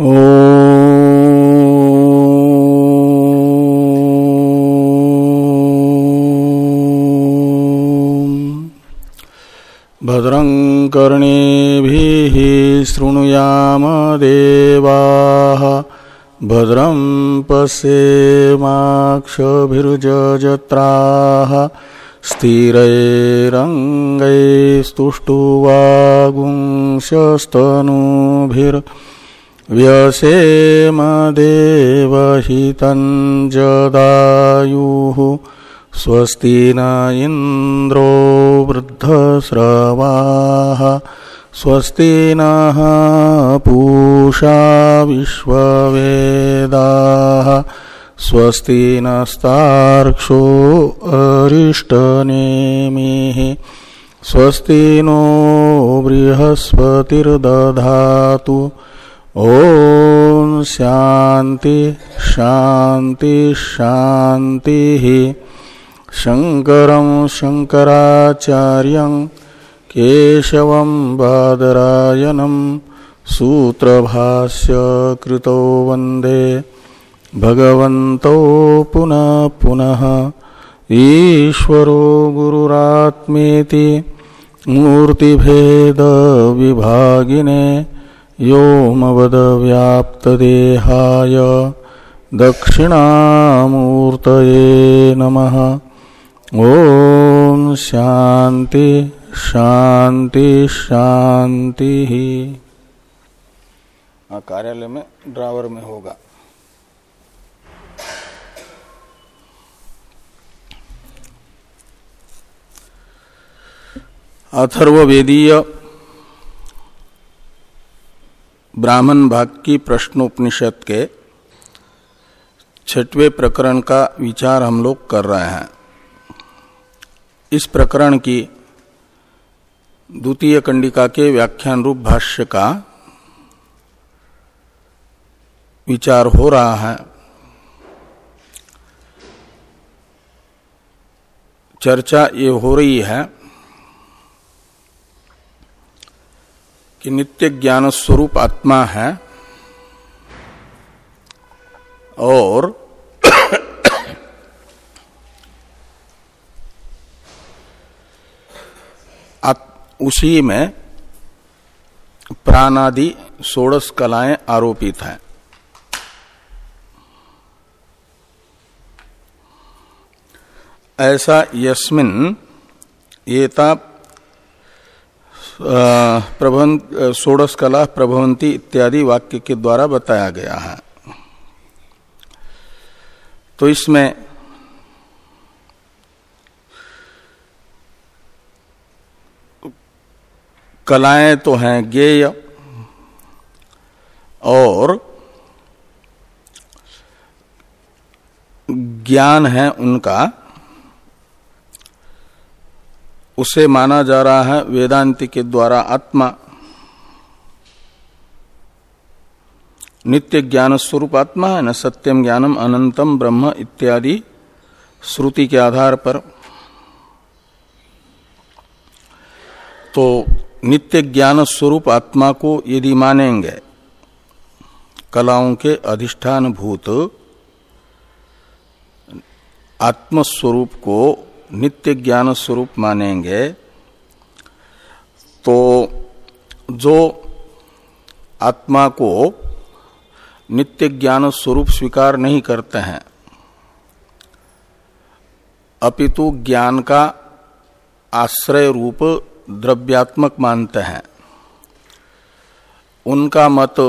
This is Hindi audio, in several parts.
भद्रं कर्णेभिः शृणुयाम देवाः। भद्रं पश्येमाक्षभिर्जत्राः स्थिरैरङ्गैस्तुष्टुवागुंशस्तनूभिर्व्यसेमदेवहितं जदायुः स्वस्ति न इंद्रो वृद्धस्रवाः स्वस्ति नः पूषा विश्ववेदाः स्वस्ति नस्तार्क्षो अरिष्टनेमिः स्वस्ति नो बृहस्पतिर्दधातु ॐ शान्ति शान्ति शान्तिः शङ्करं शङ्कराचार्यं केशवं बादरायणं सूत्रभाष्य कृतो वंदे भगवन्तौ पुनः पुनः ईश्वरो गुरुरात्मेति मूर्तिभेदविभागिने व्योमवदव्याप्तदेहाय दक्षिणामूर्तये नमः। ओम शांति शांति शांति ही कार्यालय में ड्रावर में होगा। अथर्वेदीय ब्राह्मण भाग की प्रश्नोपनिषद के छठवें प्रकरण का विचार हम लोग कर रहे हैं। इस प्रकरण की द्वितीय कंडिका के व्याख्यान रूप भाष्य का विचार हो रहा है। चर्चा ये हो रही है कि नित्य ज्ञान स्वरूप आत्मा है और उसी में प्राणादि सोड़स कलाएँ आरोपित हैं। ऐसा यस्मिन येता प्रबंध सोड़स कला, प्रभवंती इत्यादि वाक्य के द्वारा बताया गया है। तो इसमें कलाएँ तो हैं ज्ञेय और ज्ञान है उनका। उसे माना जा रहा है वेदांति के द्वारा आत्मा। नित्य ज्ञान स्वरूप आत्मा है, न सत्यम ज्ञानम अनंतम ब्रह्म इत्यादि श्रुति के आधार पर। तो नित्य ज्ञान स्वरूप आत्मा को यदि मानेंगे, कलाओं के अधिष्ठान भूत, आत्मस्वरूप को नित्य ज्ञान स्वरूप मानेंगे तो जो आत्मा को नित्य ज्ञान स्वरूप स्वीकार नहीं करते हैं, अपितु ज्ञान का आश्रय रूप द्रव्यात्मक मानते हैं। उनका मत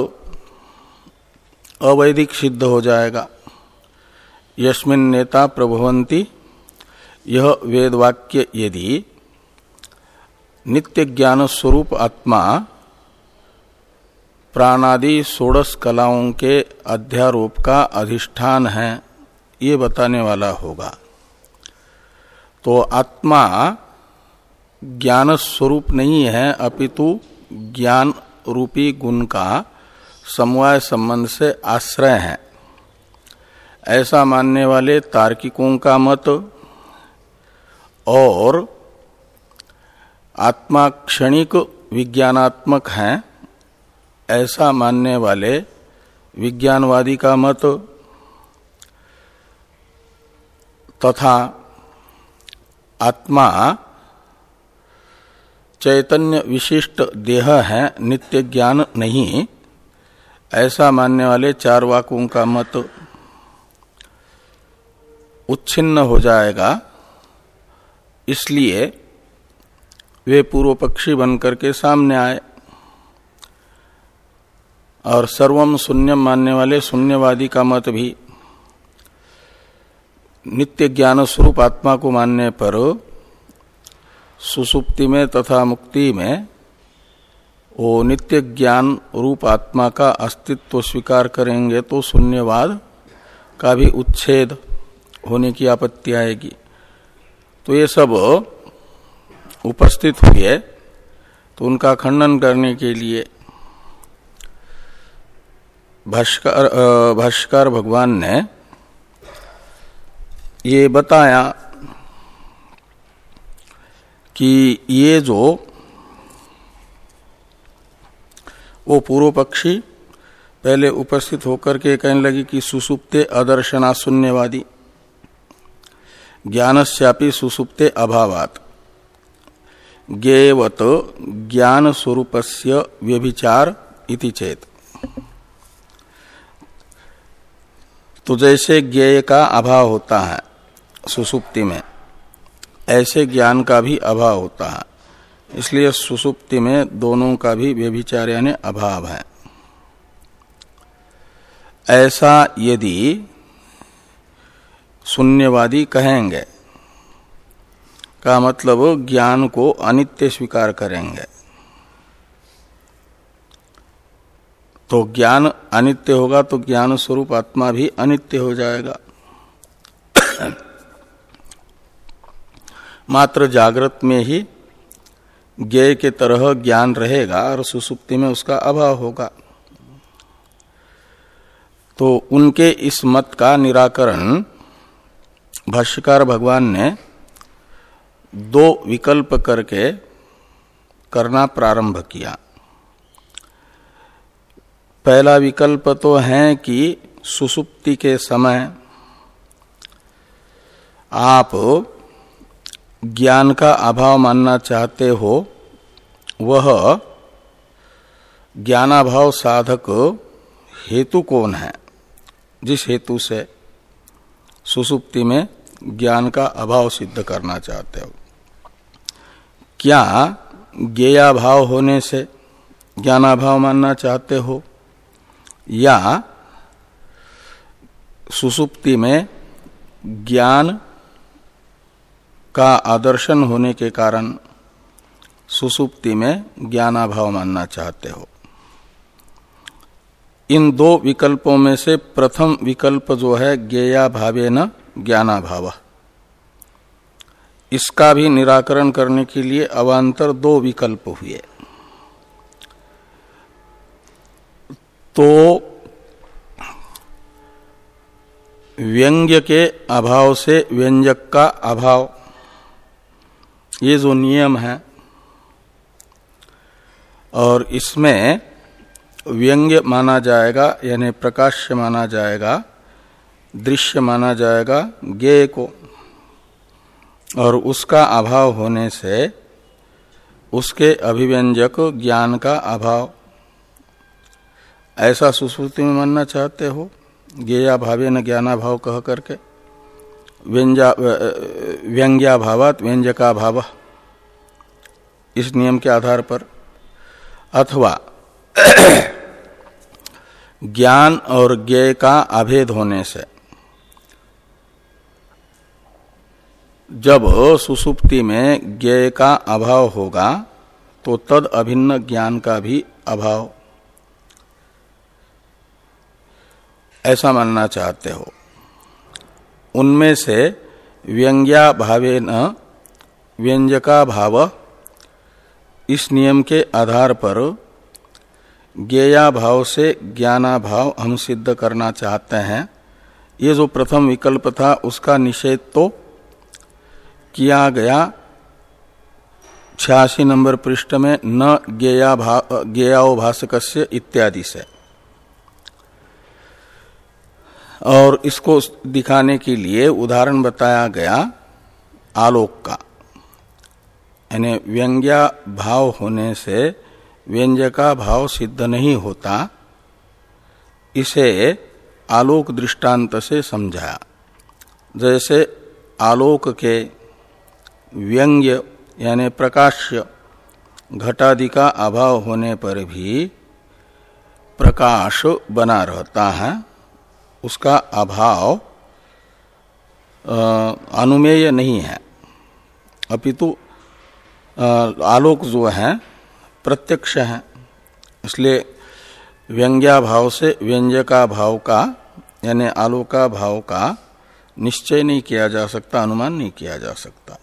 अवैधिक सिद्ध हो जाएगा। यस्मिन नेता प्रभवंती यह वेद वाक्य यदि नित्य ज्ञान स्वरूप आत्मा प्राणादि सोड़स कलाओं के अध्यारोप का अधिष्ठान है, ये बताने वाला होगा। तो आत्मा ज्ञान स्वरूप नहीं है, अपितु ज्ञान रूपी गुण का समवाय संबंध से आश्रय है। ऐसा मानने वाले तार्किकों का मत और आत्मा क्षणिक विज्ञानात्मक हैं, ऐसा मानने वाले विज्ञानवादी का मत तथा आत्मा चैतन्य विशिष्ट देह है, नित्य ज्ञान नहीं, ऐसा मानने वाले चार वाकों का मत उच्छिन्न हो जाएगा। इसलिए वे पूर्व पक्षी बनकर के सामने आए और सर्वम शून्यम मानने वाले शून्यवादी का मत भी नित्य ज्ञान स्वरूप आत्मा को मानने पर सुसुप्ति में तथा मुक्ति में वो नित्य ज्ञान रूप आत्मा का अस्तित्व स्वीकार करेंगे तो शून्यवाद का भी उच्छेद होने की आपत्ति आएगी। तो ये सब उपस्थित हुए तो उनका खंडन करने के लिए भाष्कर भाष्कर भगवान ने ये बताया कि ये जो वो पूर्व पक्षी पहले उपस्थित होकर के कहने लगी कि सुसुप्ते अदर्शना शून्यवादी ज्ञानस्यापि सुसुप्ते अभावात। ज्ञेयवत ज्ञान स्वरूपस्य व्यभिचार इति चेत। तो जैसे ज्ञेय का अभाव होता है, सुसुप्ति में, ऐसे ज्ञान का भी अभाव होता है। इसलिए सुसुप्ति में दोनों का भी व्यभिचार यानी अभाव है। ऐसा यदि शून्यवादी कहेंगे। का मतलब ज्ञान को अनित्य स्वीकार करेंगे। तो ज्ञान अनित्य होगा तो ज्ञान स्वरूप आत्मा भी अनित्य हो जाएगा। मात्र जागृत में ही ज्ञ के तरह ज्ञान रहेगा और सुसुप्ति में उसका अभाव होगा। तो उनके इस मत का निराकरण भाष्यकार भगवान ने दो विकल्प करके करना प्रारंभ किया। पहला विकल्प तो है कि सुसुप्ति के समय आप ज्ञान का अभाव मानना चाहते हो, वह ज्ञानाभाव साधक हेतु कौन है? जिस हेतु से सुसुप्ति में ज्ञान का अभाव सिद्ध करना चाहते हो। क्या ज्ञेया भाव होने से ज्ञानाभाव मानना चाहते हो? या सुसुप्ति में ज्ञान का आदर्शन होने के कारण सुसुप्ति में ज्ञानाभाव मानना चाहते हो? इन दो विकल्पों में से प्रथम विकल्प जो है ज्ञेया भावे न ज्ञानाभाव। इसका भी निराकरण करने के लिए अवान्तर दो विकल्प हुए। तो व्यंग्य के अभाव से व्यंजक का अभाव, ये जो नियम है, और इसमें व्यंग्य माना जाएगा, यानी प्रकाश्य माना जाएगा, दृश्य माना जाएगा, ज्ञेय को। और उसका अभाव होने से उसके अभिव्यंजक ज्ञान का अभाव। ऐसा सुश्रुति में मानना चाहते हो? ज्ञेया भावे न ज्ञानाभाव कह करके। व्यंग्या भावात व्यंजका भाव इस नियम के आधार पर। अथवा ज्ञान और ज्ञेय का अभेद होने से, जब सुसुप्ति में ज्ञेय का अभाव होगा तो तद अभिन्न ज्ञान का भी अभाव। ऐसा मानना चाहते हो। उनमें से व्यंग्या भावे न, व्यंजका भाव इस नियम के आधार पर ज्ञेया भाव से ज्ञाना भाव हम सिद्ध करना चाहते हैं। ये जो प्रथम विकल्प था, उसका निषेध तो किया गया। छियासी नंबर पृष्ठ में, न ज्ञेया भाषक इत्यादि से। और इसको दिखाने के लिए उदाहरण बताया गया आलोक का। यानी व्यंग्या भाव होने से व्यंग्य का भाव सिद्ध नहीं होता, इसे आलोक दृष्टांत से समझाया जैसे आलोक के व्यंग्य यानी प्रकाश्य घटादि का अभाव होने पर भी प्रकाश बना रहता है, उसका अभाव अनुमेय नहीं है। अपितु आलोक जो है प्रत्यक्ष है। इसलिए व्यंग्या भाव से व्यंजका भाव का, यानी आलोका भाव का निश्चय नहीं किया जा सकता, अनुमान नहीं किया जा सकता।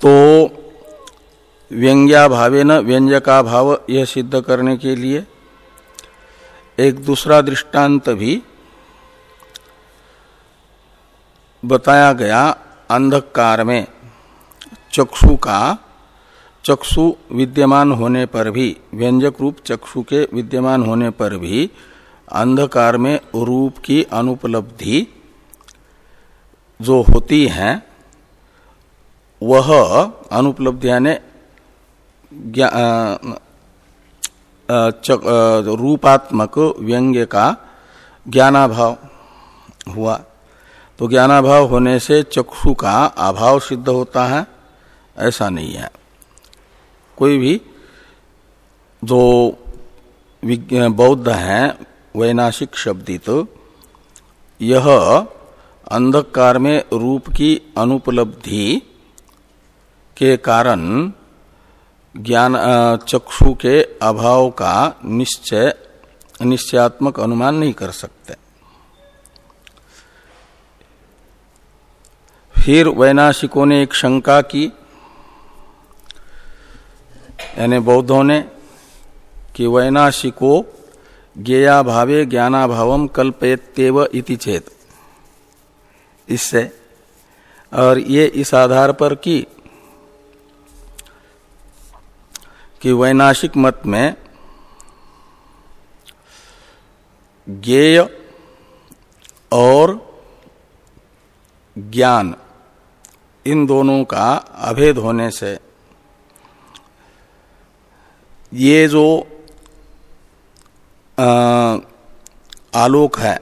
तो व्यंग्या भावे न व्यंजका भाव यह सिद्ध करने के लिए एक दूसरा दृष्टांत भी बताया गया अंधकार में। चक्षु का, चक्षु विद्यमान होने पर भी, व्यंजक रूप चक्षु के विद्यमान होने पर भी, अंधकार में रूप की अनुपलब्धि जो होती है, वह अनुपलब्धि यानी रूपात्मक व्यंग्य का ज्ञानाभाव हुआ। तो ज्ञानाभाव होने से चक्षु का अभाव सिद्ध होता है। ऐसा नहीं है। कोई भी जो बौद्ध हैं, वैनाशिक शब्दित तो यह अंधकार में रूप की अनुपलब्धि के कारण ज्ञान चक्षु के अभाव का निश्चय, निश्चयात्मक अनुमान नहीं कर सकते। फिर वैनाशिकों ने एक शंका की यानी बौद्धों ने कि वैनाशिको ज्ञेया भावे ज्ञानाभाव कल्पयत्यव इति चेत। इससे और ये इस आधार पर की कि वैनाशिक मत में ज्ञेय और ज्ञान इन दोनों का अभेद होने से ये जो आ, आलोक है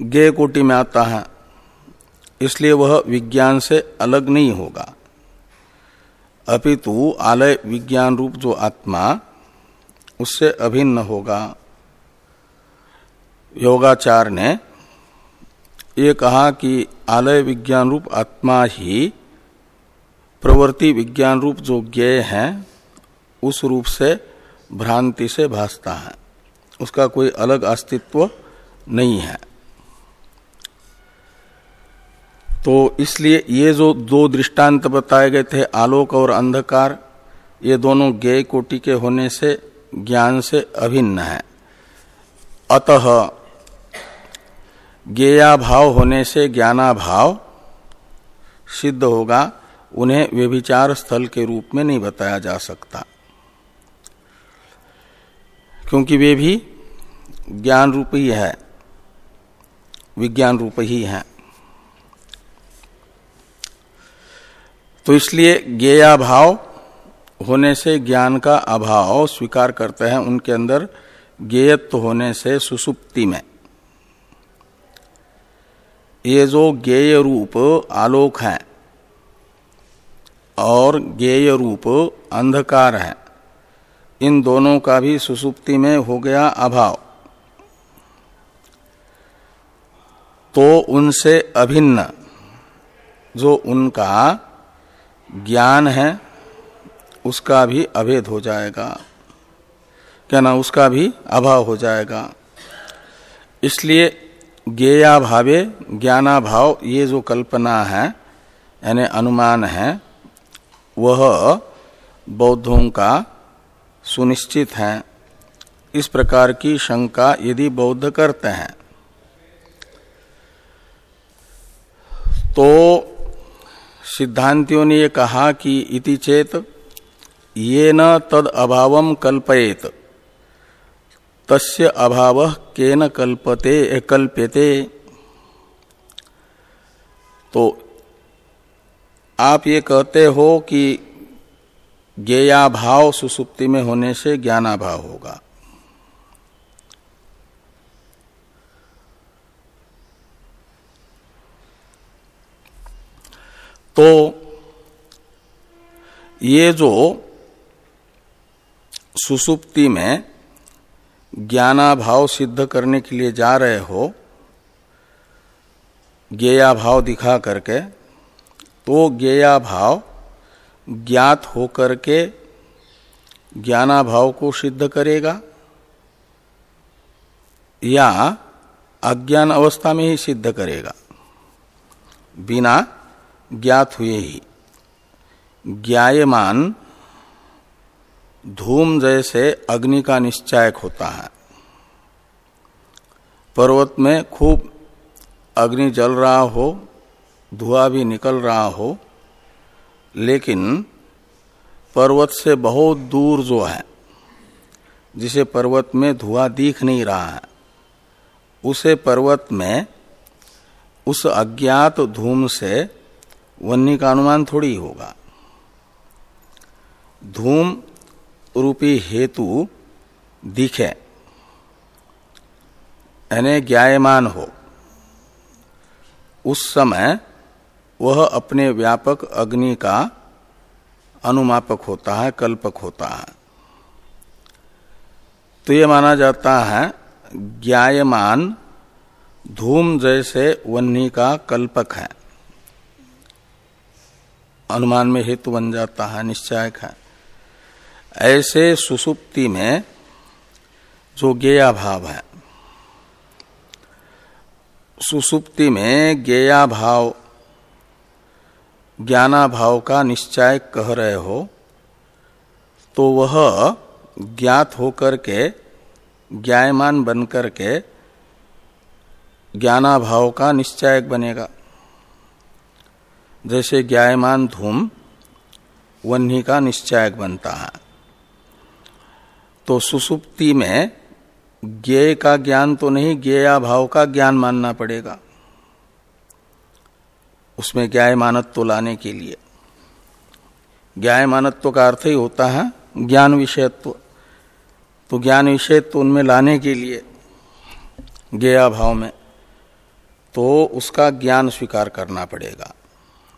गे कोटि में आता है इसलिए वह विज्ञान से अलग नहीं होगा। अपितु आलय विज्ञान रूप जो आत्मा उससे अभिन्न होगा। योगाचार ने ये कहा कि आलय विज्ञान रूप आत्मा ही प्रवृत्ति विज्ञान रूप जो ज्ञेय है उस रूप से भ्रांति से भासता है। उसका कोई अलग अस्तित्व नहीं है। तो इसलिए ये जो दो दृष्टांत बताए गए थे, आलोक और अंधकार, ये दोनों ज्ञेय कोटि के होने से, ज्ञान से अभिन्न है। अतः ज्ञेयाभाव होने से ज्ञानाभाव सिद्ध होगा, उन्हें व्यभिचार स्थल के रूप में नहीं बताया जा सकता। क्योंकि वे भी ज्ञान रूप ही है। विज्ञान रूप ही है। तो इसलिए ज्ञेया भाव होने से ज्ञान का अभाव स्वीकार करते हैं उनके अंदर ज्ञेयत्व होने से सुसुप्ति में। ये जो ज्ञेय रूप आलोक है और ज्ञेय रूप अंधकार है। इन दोनों का भी सुसुप्ति में हो गया अभाव। तो उनसे अभिन्न, जो उनका ज्ञान है, उसका भी अभेद हो जाएगा। क्या ना, उसका भी अभाव हो जाएगा। इसलिए ज्ञेया भावे ज्ञानाभाव, ये जो कल्पना है, यानी अनुमान है, वह बौद्धों का सुनिश्चित हैं। इस प्रकार की शंका यदि बौद्ध करते हैं तो सिद्धांतियों ने ये कहा कि इति चेत ये न तद अभाव कल्पयेत, तस्य अभाव केन कल्पते, कल्प्यते। तो आप ये कहते हो कि ज्ञेयाभाव सुसुप्ति में होने से ज्ञानाभाव होगा। तो ये जो सुसुप्ति में ज्ञानाभाव सिद्ध करने के लिए जा रहे हो, ज्ञेयाभाव दिखा करके तो ज्ञेयाभाव ज्ञात होकर के ज्ञानाभाव को सिद्ध करेगा या अज्ञान अवस्था में ही सिद्ध करेगा। बिना ज्ञात हुए ही। ज्ञायमान धूम जैसे अग्नि का निश्चायक होता है। पर्वत में खूब अग्नि जल रहा हो, धुआँ भी निकल रहा हो लेकिन पर्वत से बहुत दूर जो है, जिसे पर्वत में धुआँ दिख नहीं रहा है, उसे पर्वत में उस अज्ञात धूम से वन्नी का अनुमान थोड़ी होगा। धूम रूपी हेतु दिखे, यानी ज्ञायमान हो। उस समय वह अपने व्यापक अग्नि का अनुमापक होता है, कल्पक होता है। तो ये माना जाता है, ज्ञायमान धूम जैसे वन्नी का कल्पक है। अनुमान में हेतु बन जाता है, निश्चायक है। ऐसे सुसुप्ति में जो ज्ञेया भाव है, सुसुप्ति में ज्ञेया भाव ज्ञाना भाव का निश्चय कह रहे हो तो वह ज्ञात होकर के, ज्ञायमान बनकर के ज्ञाना भाव का निश्चयक बनेगा। जैसे ज्ञायमान धूम, वन्ही का निश्चयक बनता है। तो सुसुप्ति में ज्ञेय का ज्ञान तो नहीं ज्ञेया भाव का ज्ञान मानना पड़ेगा। उसमें ज्ञाय मानत्व लाने के लिए। ज्ञाय मानत्व का अर्थ ही होता है ज्ञान विषयत्व। तो ज्ञान विषयत्व उनमें लाने के लिए ज्ञेया भाव में तो उसका ज्ञान स्वीकार करना पड़ेगा,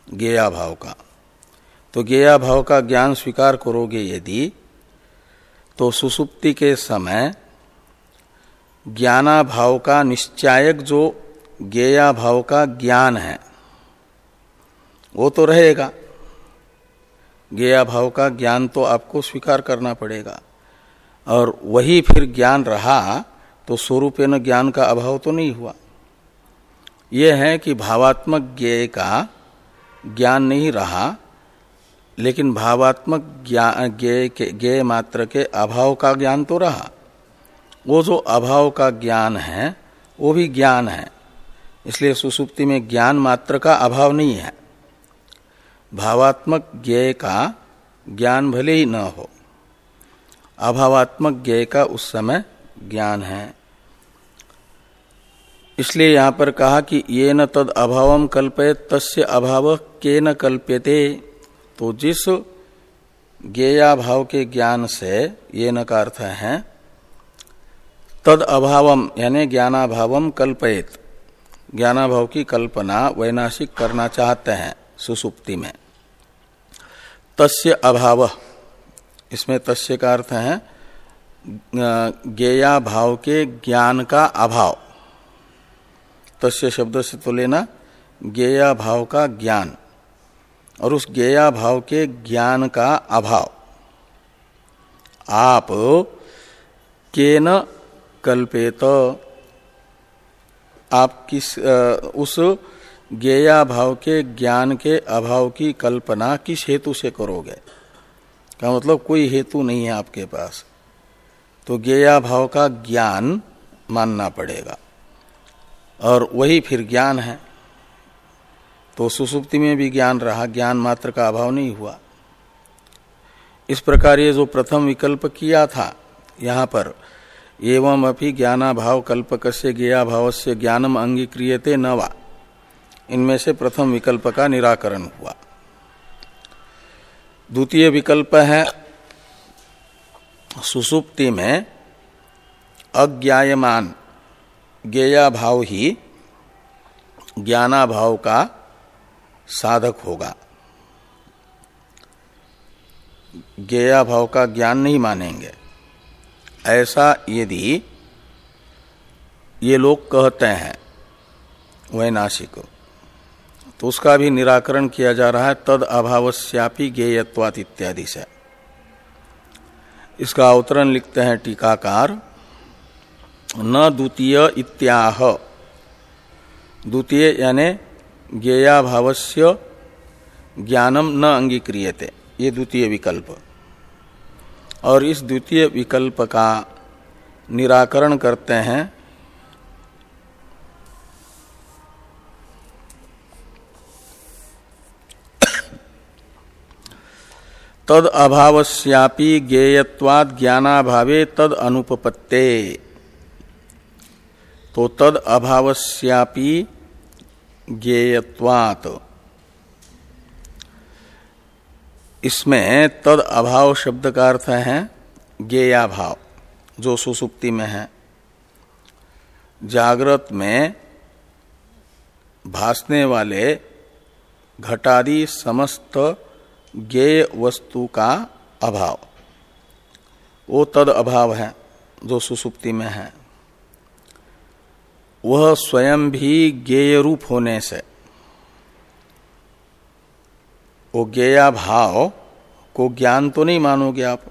ज्ञेया भाव का। तो ज्ञेया भाव का ज्ञान स्वीकार करोगे यदि तो सुसुप्ति के समय ज्ञाना भाव का निश्चायक जो ज्ञेया भाव का ज्ञान है वो तो रहेगा। ज्ञेया भाव का ज्ञान तो आपको स्वीकार करना पड़ेगा। और वही फिर ज्ञान रहा तो स्वरूप न ज्ञान का अभाव तो नहीं हुआ। यह है कि भावात्मक ज्ञेय का ज्ञान नहीं रहा, लेकिन भावात्मक ज्ञान के, ज्ञेय मात्र के अभाव का ज्ञान तो रहा। वो जो अभाव का ज्ञान है, वो भी ज्ञान है। इसलिए सुसुप्ति में ज्ञान मात्र का अभाव नहीं है। भावात्मक ज्ञेय का ज्ञान भले ही न हो, अभावात्मक ज्ञेय का उस समय ज्ञान है। इसलिए यहाँ पर कहा कि ये न तद अभाव कल्पय तस्य अभाव के न कल्प्यते। तो जिस ज्ञेया भाव के ज्ञान से ये न का अर्थ है, तद अभावम यानी ज्ञानाभावम कल्पयत। ज्ञानाभाव की कल्पना वैनाशिक करना चाहते हैं सुसुप्ति में। तस्य अभाव। इसमें तस्य का अर्थ है ज्ञेया भाव के ज्ञान का अभाव। तस्य शब्द से तो लेना ज्ञेया भाव का ज्ञान। और उस ज्ञेया भाव के ज्ञान का अभाव। आप केन कल्पेत आप किस आ, उस ज्ञेया भाव के, ज्ञान के अभाव की कल्पना किस हेतु से करोगे? का मतलब कोई हेतु नहीं है आपके पास। तो ज्ञेया भाव का ज्ञान मानना पड़ेगा। और वही फिर ज्ञान है। तो सुसुप्ति में भी ज्ञान रहा, ज्ञान मात्र का अभाव नहीं हुआ। इस प्रकार ये जो प्रथम विकल्प किया था, यहाँ पर, एवं अपनी ज्ञानाभाव कल्पक से ज्ञा भाव से ज्ञानम अंगीक्रियते न वा। इनमें से प्रथम विकल्प का निराकरण हुआ। द्वितीय विकल्प है, सुसुप्ति में अज्ञायमान ज्ञेया भाव ही ज्ञानाभाव का साधक होगा। ज्ञेया भाव का ज्ञान नहीं मानेंगे। ऐसा यदि ये लोग कहते हैं, वैनाशिक तो उसका भी निराकरण किया जा रहा है, तद अभावश्यापी ज्ञेयत्वात इत्यादि से। इसका अवतरण लिखते हैं टीकाकार, न द्वितीय इत्याह। द्वितीय यानी भावस्य ज्ञानम न अंगीक्रियते, ये द्वितीय विकल्प। और इस द्वितीय विकल्प का निराकरण करते हैं तद अभावस्यापि ज्ञेयत्वाद ज्ञानाभावे तद अनुपपत्ते तो तद अभावस्यापि ज्ञेयत्वात। इसमें तद अभाव शब्द का अर्थ है ज्ञेया भाव जो सुसुप्ति में है। जागृत में भासने वाले घटादी समस्त ज्ञेय वस्तु का अभाव। वो तद अभाव है, जो सुसुप्ति में है। वह स्वयं भी ज्ञेय रूप होने से, वो ज्ञेया भाव को ज्ञान तो नहीं मानोगे आप।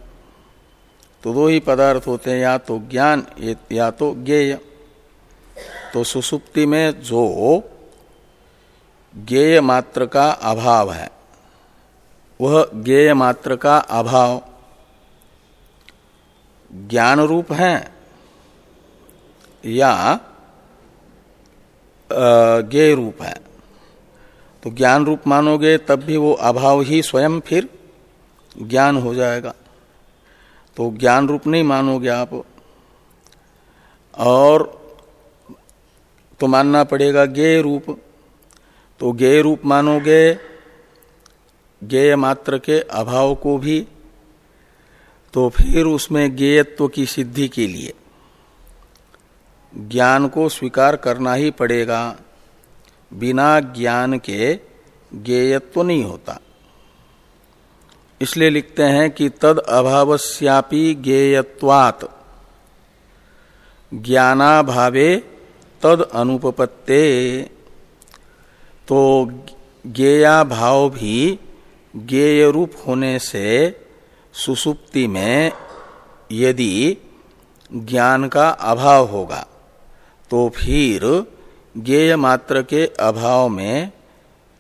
तो दो ही पदार्थ होते हैं, या तो ज्ञान या तो ज्ञेय। तो सुसुप्ति में जो ज्ञेय मात्र का अभाव है वह ज्ञेय मात्र का अभाव। ज्ञान रूप है या ज्ञेय रूप है। तो ज्ञान रूप मानोगे तब भी वो अभाव ही स्वयं फिर ज्ञान हो जाएगा। तो ज्ञान रूप नहीं मानोगे आप। और तो मानना पड़ेगा ज्ञेय रूप तो ज्ञेय रूप मानोगे ज्ञेय मात्र के अभाव को भी तो फिर उसमें ज्ञेयत्व की सिद्धि के लिए। ज्ञान को स्वीकार करना ही पड़ेगा। बिना ज्ञान के ज्ञेयत्व नहीं होता। इसलिए लिखते हैं कि तद अभावस्यापि ज्ञेयत्वात ज्ञानाभावे तद अनुपपत्ते। तो ज्ञेया भाव भी ज्ञेय रूप होने से सुसुप्ति में यदि ज्ञान का अभाव होगा तो फिर ज्ञेय मात्र के अभाव में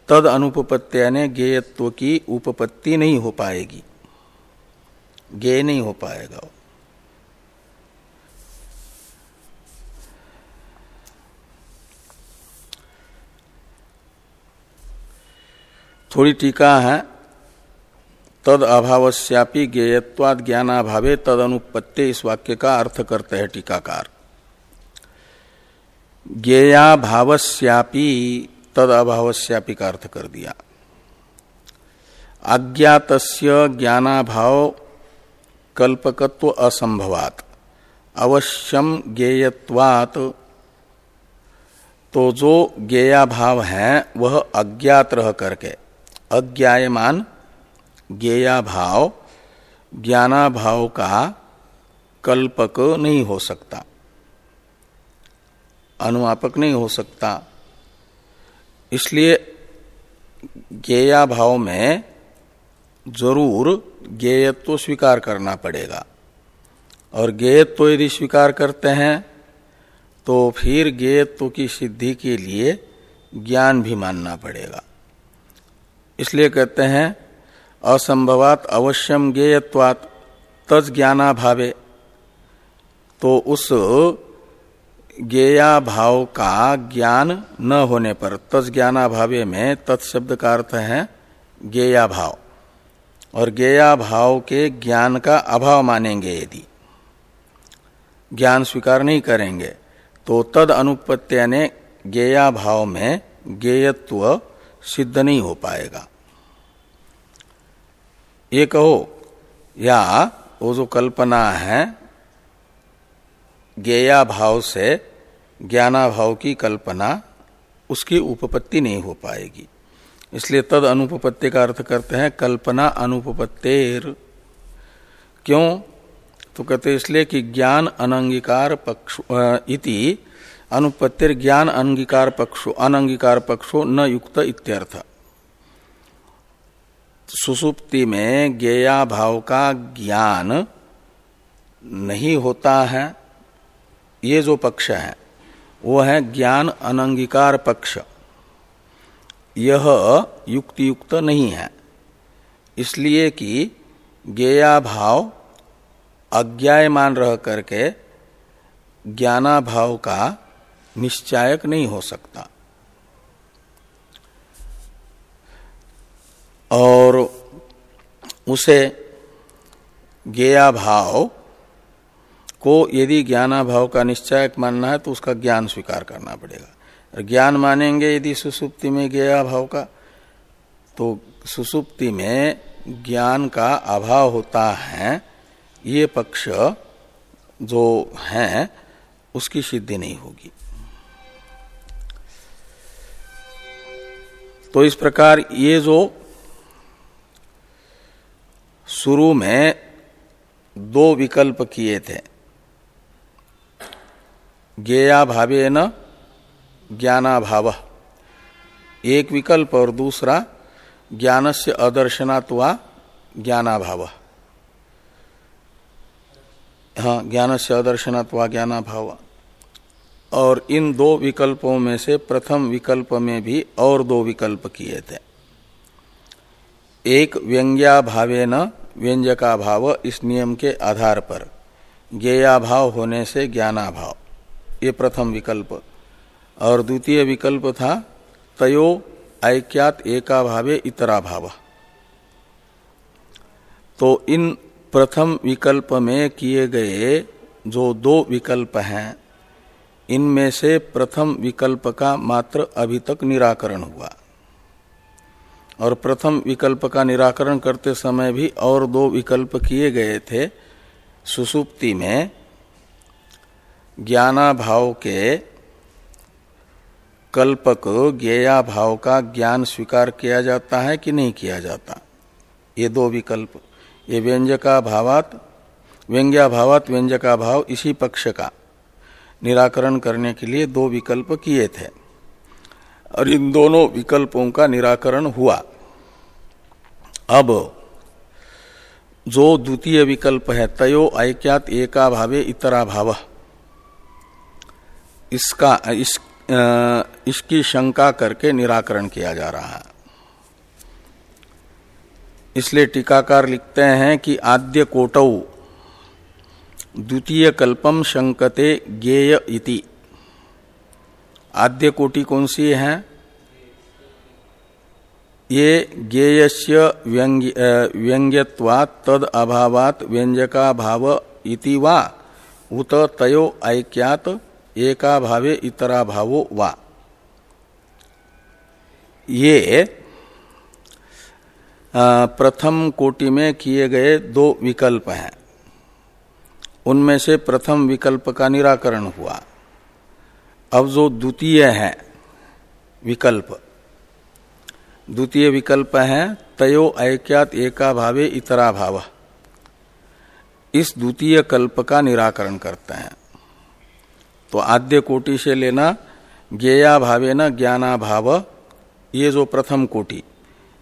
तद अनुपत्ति यानी ज्ञेयत्व की उपपत्ति नहीं हो पाएगी। ज्ञेय नहीं हो पाएगा थोड़ी टीका है। तद अभावश्यापी ज्ञेयत्वाद ज्ञानाभावे तद अनुपत्ति इस वाक्य का अर्थ करते हैं टीकाकार। ज्ञेया भावस्यापी तद अभावस्यापी का अर्थ कर दिया। अज्ञात ज्ञानाभाव कल्पकत्व असंभवात। अवश्यम ज्ञेयत्वात। तो जो ज्ञेया भाव है, वह अज्ञात रह करके, अज्ञायमान ज्ञेया भाव ज्ञाना भाव का कल्पक नहीं हो सकता। अनुमापक नहीं हो सकता। इसलिए ज्ञेया भाव में ज़रूर ज्ञेयत्व स्वीकार करना पड़ेगा। और ज्ञेयत्व यदि स्वीकार करते हैं तो फिर ज्ञेयत्व की सिद्धि के लिए ज्ञान भी मानना पड़ेगा। इसलिए कहते हैं असंभवात अवश्यम ज्ञेयत्वात तज ज्ञाना भावे तो उस ज्ञेया भाव का ज्ञान न होने पर तज ज्ञाना भावे में तत्शब्द का अर्थ है ज्ञेया भाव और ज्ञेया भाव के ज्ञान का अभाव मानेंगे यदि। ज्ञान स्वीकार नहीं करेंगे तो तद अनुपत्य ने ज्ञेया भाव में ज्ञेयत्व सिद्ध नहीं हो पाएगा। ये कहो, या वो जो कल्पना है, ज्ञेया भाव से ज्ञाना भाव की कल्पना, उसकी उपपत्ति नहीं हो पाएगी। इसलिए तद अनुपत्ति का अर्थ करते हैं, कल्पना अनुपत्तेर क्यों? तो कहते इसलिए कि ज्ञान अनंगीकार पक्ष इति अनुपत्तिर ज्ञान अंगीकार पक्षो, अनंगीकार पक्षो न युक्त इत्यर्थ। सुसुप्ति में ज्ञेया भाव का ज्ञान नहीं होता है। ये जो पक्ष है, वो है ज्ञान अनंगीकार पक्ष। यह युक्ति युक्त नहीं है। इसलिए कि ज्ञेया भाव अज्ञायमान रह करके ज्ञाना भाव का निश्चायक नहीं हो सकता। और उसे ज्ञेया भाव को यदि ज्ञानाभाव का निश्चय मानना है तो उसका ज्ञान स्वीकार करना पड़ेगा। ज्ञान मानेंगे यदि सुसुप्ति में ज्ञेया भाव का तो सुसुप्ति में ज्ञान का अभाव होता है, ये पक्ष जो है, उसकी सिद्धि नहीं होगी। तो इस प्रकार ये जो शुरू में दो विकल्प किए थे। ज्ञेया भावे न ज्ञानाभाव एक विकल्प और दूसरा ज्ञान से अदर्शनात्वा ज्ञानाभाव हाँ ज्ञान से अदर्शनात्वा ज्ञानाभाव और इन दो विकल्पों में से प्रथम विकल्प में भी और दो विकल्प किए थे। एक व्यंग्या भावे न व्यंजका भाव इस नियम के आधार पर। ज्ञेया भाव होने से ज्ञानाभाव। ये प्रथम विकल्प। और द्वितीय विकल्प था, तयो ऐक्यात भावे इतरा भाव तो इन प्रथम विकल्प में किए गए जो दो विकल्प हैं, इनमें से प्रथम विकल्प का मात्र अभी तक निराकरण हुआ। और प्रथम विकल्प का निराकरण करते समय भी और दो विकल्प किए गए थे सुसुप्ति में ज्ञाना भाव के, कल्पक ज्ञेया भाव का ज्ञान स्वीकार किया जाता है कि नहीं किया जाता। ये दो विकल्प, ये व्यंजका भावात व्यंग्या भावात व्यंजका भाव इसी पक्ष का निराकरण करने के लिए दो विकल्प किए थे। और इन दोनों विकल्पों का निराकरण हुआ। अब जो द्वितीय विकल्प है, तयो ऐक्यात एका भावे इतरा भाव। इसका, इस इसकी शंका करके निराकरण किया जा रहा है। इसलिए टीकाकार लिखते हैं कि आद्य कोटौ, द्वितीय कल्पम शंकते ज्ञेय इति। आद्य कोटि कौन सी है? ये ज्ञेयस्य व्यंग्यवात तद अभावात व्यंजका भाव इति वा, उत तयो ऐक्यात एका भावे इतरा भावो वा। ये प्रथम कोटि में किए गए दो विकल्प हैं। उनमें से प्रथम विकल्प का निराकरण हुआ। अब जो द्वितीय है, विकल्प। द्वितीय विकल्प है, तयो ऐक्यात एका भावे इतरा भाव। इस द्वितीय कल्प का निराकरण करते हैं। तो आद्य कोटि से लेना, ज्ञेया भावे न ज्ञाना भाव, ये जो प्रथम कोटि।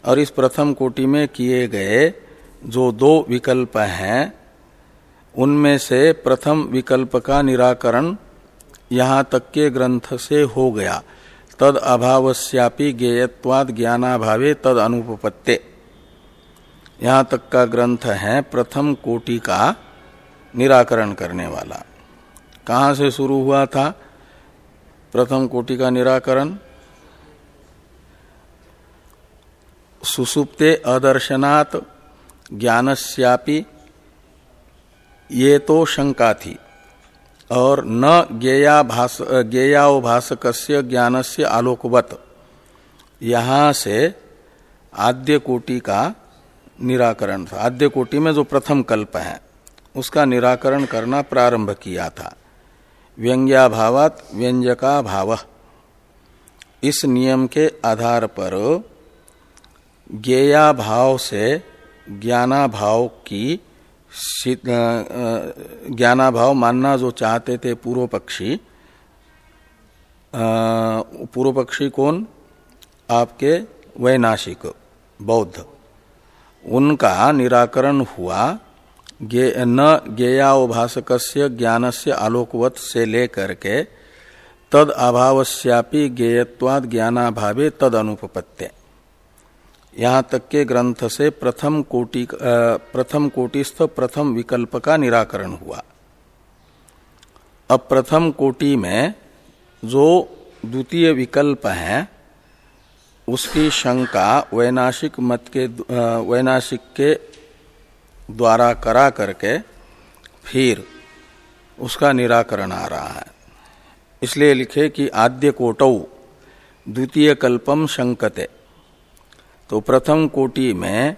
और इस प्रथम कोटि में किए गए जो दो विकल्प हैं, उनमें से प्रथम विकल्प का निराकरण यहाँ तक के ग्रंथ से हो गया। तद अभावस्यापि ज्ञेयत्वाद ज्ञानाभावे तद अनुपत्ते यहाँ तक का ग्रंथ है प्रथम कोटि का निराकरण करने वाला। कहाँ से शुरू हुआ था प्रथम कोटि का निराकरण? सुसुप्ते अदर्शनात् ज्ञानस्यापि ये तो शंका थी। और न गेयाभास गेयाभाषक ज्ञान से आलोकवत। यहाँ से आद्य कोटि का निराकरण था। आद्य कोटि में जो प्रथम कल्प है, उसका निराकरण करना प्रारंभ किया था। व्यंग्याभावात व्यंजका भाव इस नियम के आधार पर ज्ञेया भाव से ज्ञाना भाव की ज्ञाना भाव मानना जो चाहते थे पूर्व पक्षी पूर्व पक्षी कौन? आपके वैनाशिक बौद्ध। उनका निराकरण हुआ गे, न गेयाभाषक ज्ञान से आलोकवत से लेकर के तद अभावश्यापी ज्ञेयवाद ज्ञानाभावे तद अनुपत्य यहाँ तक के ग्रंथ से प्रथम कोटि प्रथम कोटिस्थ, प्रथम विकल्प का निराकरण हुआ। अब प्रथम कोटि में जो द्वितीय विकल्प है, उसकी शंका वैनाशिक मत के वैनाशिक के द्वारा करा करके फिर उसका निराकरण आ रहा है। इसलिए लिखे कि आद्य कोटौ, द्वितीय कल्पम शंकते। तो प्रथम कोटि में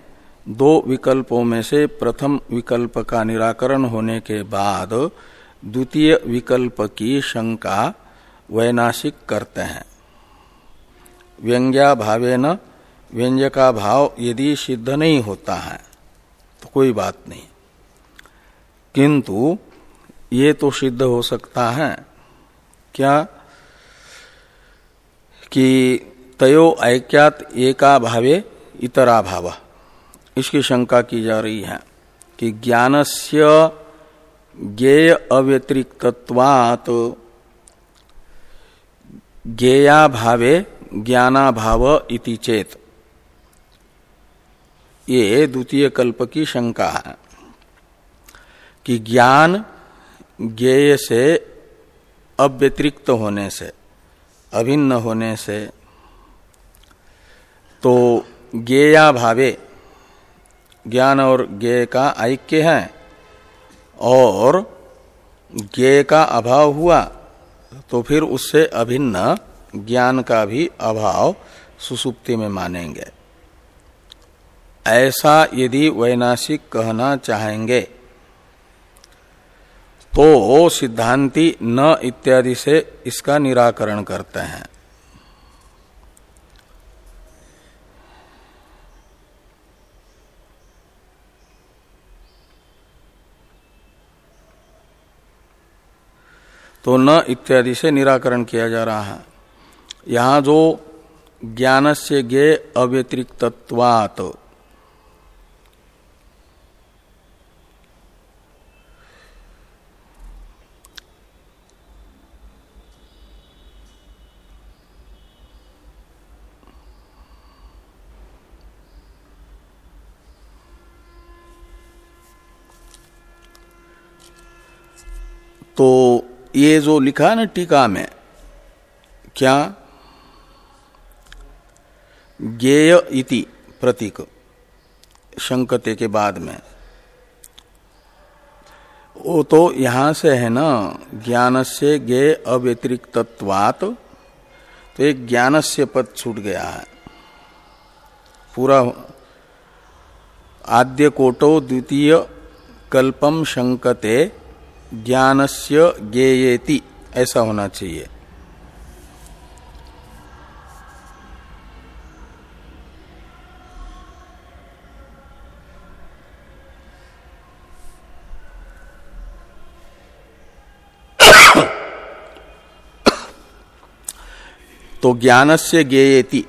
दो विकल्पों में से प्रथम विकल्प का निराकरण होने के बाद द्वितीय विकल्प की शंका वैनाशिक करते हैं। व्यंग्या भावे न व्यंग्य का भाव यदि सिद्ध नहीं होता है तो कोई बात नहीं। किंतु ये तो सिद्ध हो सकता है। क्या? कि तयो ऐक्यात एका भावे इतरा भाव। इसकी शंका की जा रही है कि ज्ञानस्य ज्ञेय अव्यतिरिक्तवात ज्ञेया भावे ज्ञाना भाव इति चेत। ये द्वितीय कल्प की शंका है कि ज्ञान ज्ञेय से अव्यतिरिक्त होने से, अभिन्न होने से तो ज्ञेया भावे, ज्ञान और ज्ञेय का ऐक्य है, और ज्ञेय का अभाव हुआ तो फिर उससे अभिन्न ज्ञान का भी अभाव सुसुप्ति में मानेंगे। ऐसा यदि वैनाशिक कहना चाहेंगे तो सिद्धांति न इत्यादि से इसका निराकरण करते हैं। तो न इत्यादि से निराकरण किया जा रहा है। यहाँ जो ज्ञान से ज्ञे अव्यतिरिक्तवात तो ये जो लिखा ना टीका में, क्या? ज्ञेय इति प्रतीक शंकते के बाद में। वो तो यहाँ से है ना ज्ञान से ज्ञेय अव्यतिरिक्तवात तो एक ज्ञान से पद छूट गया है। पूरा आद्य कोटो द्वितीय कल्पम शंकते ज्ञानस्य ज्ञेयेति, ऐसा होना चाहिए। तो ज्ञान से ज्ञेयति,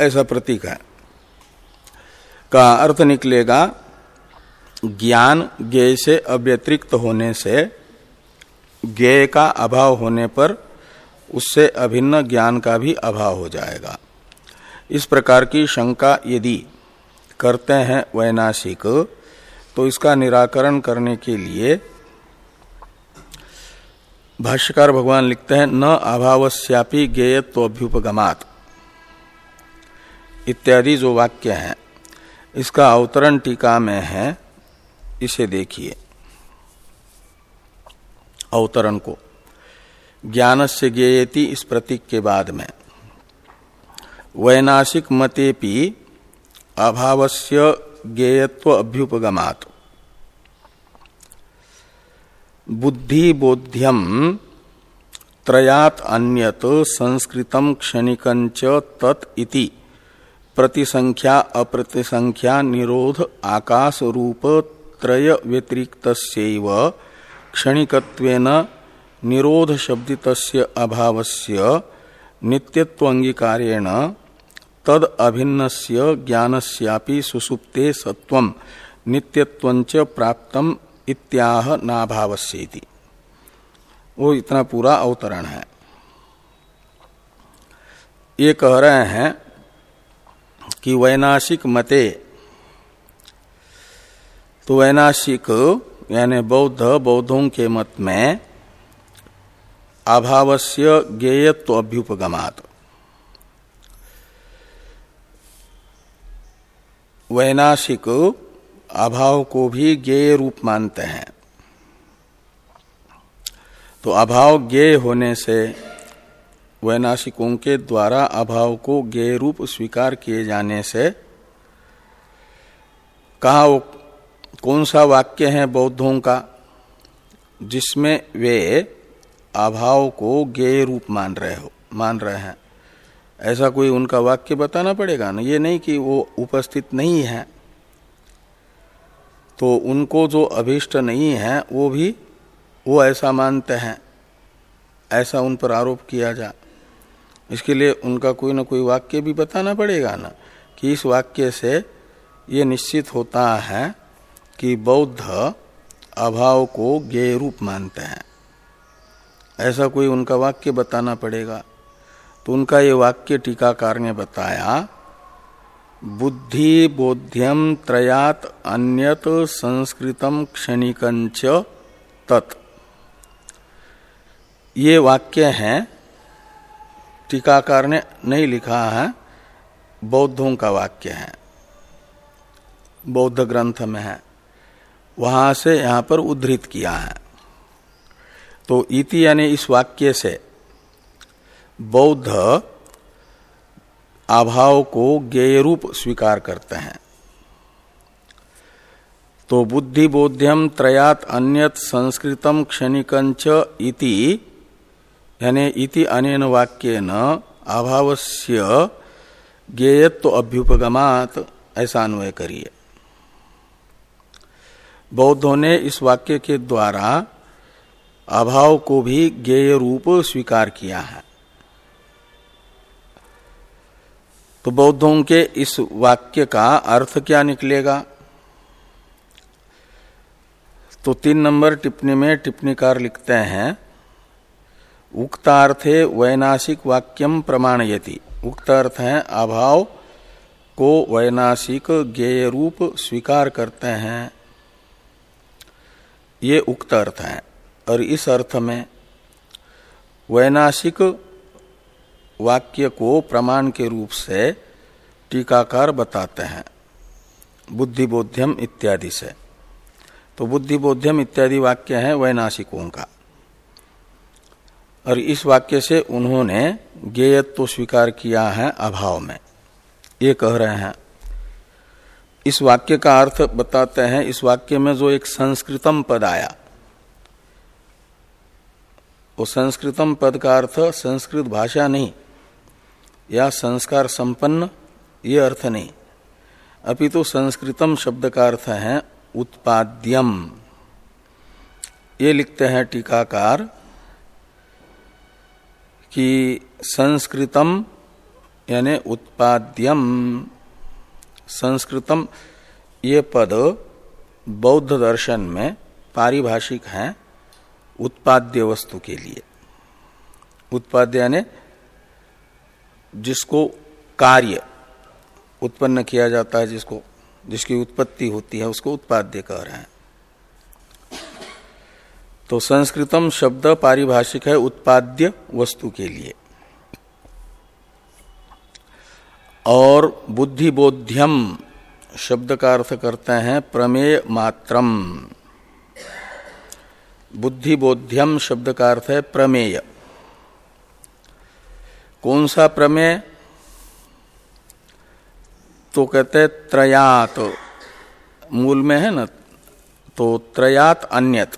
ऐसा प्रतीक है। का अर्थ निकलेगा ज्ञान ज्ञेय से अव्यतिरिक्त होने से, ज्ञेय का अभाव होने पर उससे अभिन्न ज्ञान का भी अभाव हो जाएगा। इस प्रकार की शंका यदि करते हैं वैनाशिक तो इसका निराकरण करने के लिए भाष्यकार भगवान लिखते हैं, न अभावश्यापी अभ्युपगमात इत्यादि जो वाक्य हैं, इसका अवतरण टीका में है। इसे देखिए। अवतरण को। ज्ञान से ज्ञेयति इस प्रतीक के बाद में। वैनाशिक मतेपि अभावस्य ज्ञेयत्व अभ्युपगमात। बुद्धि बोध्यम त्रयात अन्यत संस्कृतम क्षणिकंच तत् इति। प्रतिसंख्या, अप्रतिसंख्या, निरोध आकाश रूप त्रय व्यतिरिक्त क्षणिकत्वेन निरोध शब्दित अभावस्य नित्यत्वंगीकारेण तद अभिन्नस्य ज्ञानस्यापि सुसुप्ते सत्वम नित्यत्वंच प्राप्तम इत्याह नाभावस्येति। वो इतना पूरा अवतरण है। ये कह रहे हैं कि वैनाशिक मते तो वैनाशिक यानी बौद्ध, बौद्धों के मत में अभावस्य ज्ञेयत्व अभ्युपगमात वैनाशिक अभाव को भी ज्ञेय रूप मानते हैं। तो अभाव ज्ञेय होने से वैनाशिकों के द्वारा अभाव को ज्ञेय रूप स्वीकार किए जाने से कहा कौन सा वाक्य है बौद्धों का, जिसमें वे अभाव को ज्ञेय रूप मान रहे हो, मान रहे हैं? ऐसा कोई उनका वाक्य बताना पड़ेगा ना? ये नहीं कि वो उपस्थित नहीं है। तो उनको जो अभिष्ट नहीं है, वो भी, वो ऐसा मानते हैं। ऐसा उन पर आरोप किया जा। इसके लिए उनका कोई ना कोई वाक्य भी बताना पड़ेगा ना, कि इस वाक्य से ये निश्चित होता है कि बौद्ध अभाव को ज्ञेय रूप मानते हैं। ऐसा कोई उनका वाक्य बताना पड़ेगा? तो उनका ये वाक्य टीकाकार ने बताया बुद्धि बोध्यम त्रयात अन्यत संस्कृतम क्षणिकंच तत्। ये वाक्य है, टीकाकार ने नहीं लिखा है, बौद्धों का वाक्य है, बौद्ध ग्रंथ में है। वहाँ से यहाँ पर उद्धृत किया है। तो इति यानी इस वाक्य से बौद्ध अभाव को ज्ञेय रूप स्वीकार करते हैं। तो बुद्धि बोध्यम त्रयात अन्यत संस्कृतम क्षणिकंच इति, यानी इति अनेन वाक्य न अभावस्य ज्ञेयत्व अभ्युपगमात, ऐसा अन्वय करिए। बौद्धों ने इस वाक्य के द्वारा अभाव को भी ज्ञेय रूप स्वीकार किया है। तो बौद्धों के इस वाक्य का अर्थ क्या निकलेगा? तो तीन नंबर टिप्पणी में टिप्पणीकार लिखते हैं, उक्तार्थे वैनाशिक वाक्यम प्रमाणयति। उक्त अर्थ है, अभाव को वैनाशिक ज्ञेय रूप स्वीकार करते हैं। ये उक्त अर्थ है। और इस अर्थ में वैनाशिक वाक्य को प्रमाण के रूप से टीकाकार बताते हैं। बुद्धिबोध्यम इत्यादि से। तो बुद्धिबोध्यम इत्यादि वाक्य है वैनाशिकों का। और इस वाक्य से उन्होंने ज्ञेयत्व स्वीकार किया है अभाव में। ये कह रहे हैं इस वाक्य का अर्थ बताते हैं, इस वाक्य में जो एक संस्कृतम पद आया। वो संस्कृतम पद का अर्थ संस्कृत भाषा नहीं, या संस्कार संपन्न, ये अर्थ नहीं। अभी तो संस्कृतम शब्द का अर्थ है उत्पाद्यम। ये लिखते हैं टीकाकार कि संस्कृतम यानी उत्पाद्यम। संस्कृतम, ये पद बौद्ध दर्शन में पारिभाषिक है उत्पाद्य वस्तु के लिए। उत्पाद्य यानी जिसको कार्य उत्पन्न किया जाता है, जिसको, जिसकी उत्पत्ति होती है, उसको उत्पाद्य कह रहे हैं। तो संस्कृतम शब्द पारिभाषिक है उत्पाद्य वस्तु के लिए। और बुद्धिबोध्यम शब्द का अर्थ करते हैं प्रमेय मात्रम। बुद्धिबोध्यम शब्द का अर्थ है प्रमेय। कौन सा प्रमेय? तो कहते हैं त्रयात। मूल में है ना? तो त्रयात अन्यत।